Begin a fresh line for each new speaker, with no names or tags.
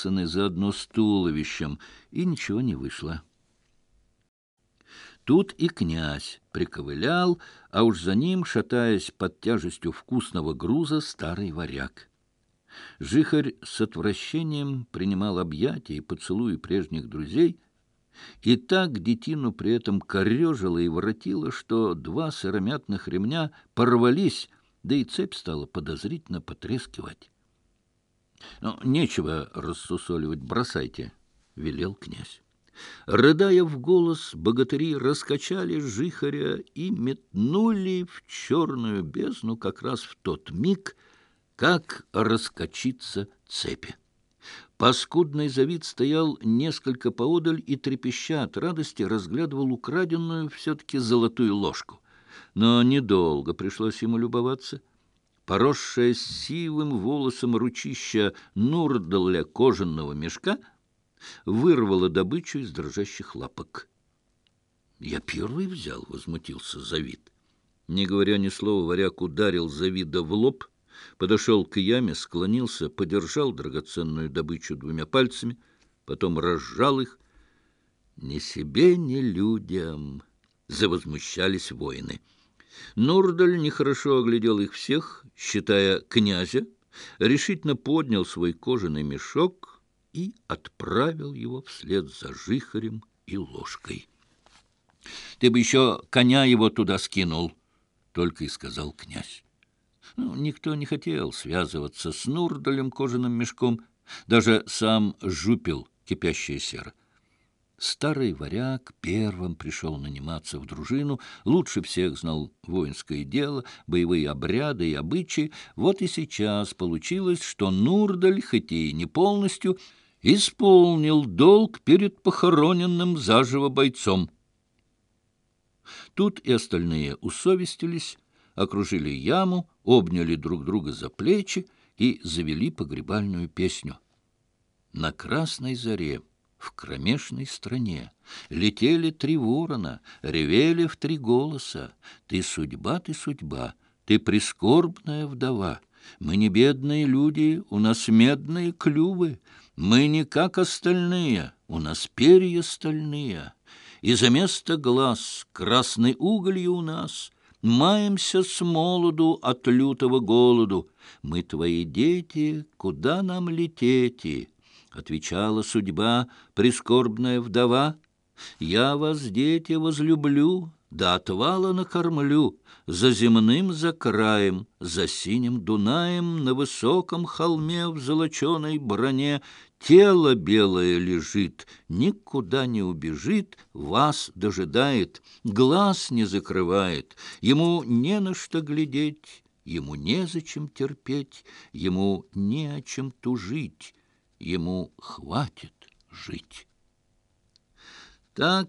Ватсона заодно с туловищем, и ничего не вышло. Тут и князь приковылял, а уж за ним, шатаясь под тяжестью вкусного груза, старый варяг. Жихарь с отвращением принимал объятия и поцелуи прежних друзей, и так детину при этом корежило и воротило, что два сыромятных ремня порвались, да и цепь стала подозрительно потрескивать. Ну, нечего рассусоливать, бросайте, — велел князь. Рыдая в голос, богатыри раскачали жихаря и метнули в черную бездну как раз в тот миг, как раскочится цепи. Паскудный завид стоял несколько поодаль и, трепеща от радости, разглядывал украденную все-таки золотую поросшая сивым волосом ручища нурдалля кожаного мешка, вырвала добычу из дрожащих лапок. «Я первый взял», — возмутился Завид. Не говоря ни слова, Варяк ударил Завида в лоб, подошел к яме, склонился, подержал драгоценную добычу двумя пальцами, потом разжал их. «Ни себе, ни людям!» — завозмущались воины. Нурдаль нехорошо оглядел их всех, считая князя, решительно поднял свой кожаный мешок и отправил его вслед за жихарем и ложкой. — Ты бы еще коня его туда скинул, — только и сказал князь. Ну, никто не хотел связываться с Нурдалем кожаным мешком, даже сам жупил кипящая сера. Старый варяг первым пришел наниматься в дружину, лучше всех знал воинское дело, боевые обряды и обычаи. Вот и сейчас получилось, что Нурдаль, хоть и не полностью, исполнил долг перед похороненным заживо бойцом. Тут и остальные усовестились, окружили яму, обняли друг друга за плечи и завели погребальную песню. «На красной заре» в кромешной стране. Летели три ворона, ревели в три голоса. Ты судьба, ты судьба, ты прискорбная вдова. Мы не бедные люди, у нас медные клювы. Мы не как остальные, у нас перья стальные. И за место глаз красной уголью у нас — маемся с молоду от лютого голоду. Мы твои дети, куда нам лететь? отвечала судьба, прискорбная вдова. «Я вас, дети, возлюблю, до отвала накормлю, за земным за краем, за синим Дунаем, на высоком холме в золоченой броне, тело белое лежит, никуда не убежит, вас дожидает, глаз не закрывает, ему не на что глядеть». Ему незачем терпеть, ему не о чем тужить. ему хватит жить. Так